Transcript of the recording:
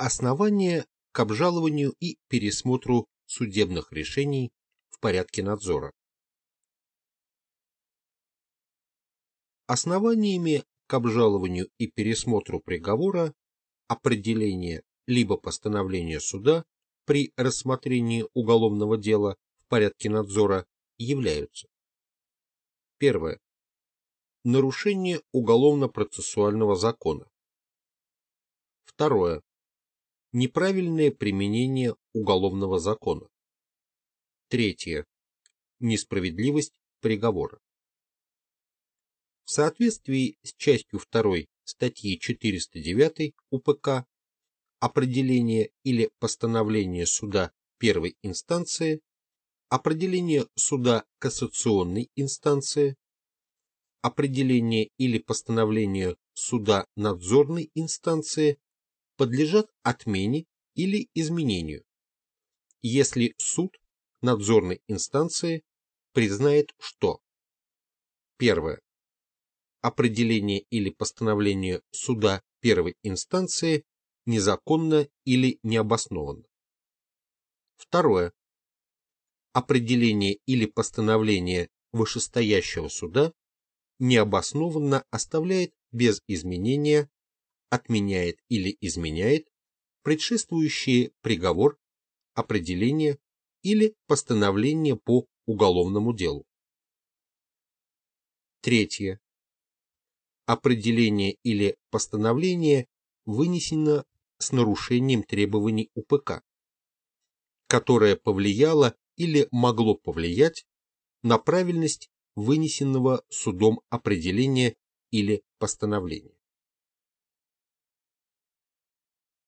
Основания к обжалованию и пересмотру судебных решений в порядке надзора. Основаниями к обжалованию и пересмотру приговора определение либо постановление суда при рассмотрении уголовного дела в порядке надзора являются. Первое. Нарушение уголовно-процессуального закона. Второе. Неправильное применение уголовного закона. Третье. Несправедливость приговора. В соответствии с частью 2 статьи 409 УПК определение или постановление суда первой инстанции, определение суда кассационной инстанции, определение или постановление суда надзорной инстанции подлежат отмене или изменению, если суд надзорной инстанции признает, что первое определение или постановление суда первой инстанции незаконно или необоснованно. Второе. Определение или постановление вышестоящего суда необоснованно оставляет без изменения, отменяет или изменяет предшествующие приговор, определение или постановление по уголовному делу. Третье определение или постановление вынесено с нарушением требований УПК, которое повлияло или могло повлиять на правильность вынесенного судом определения или постановления.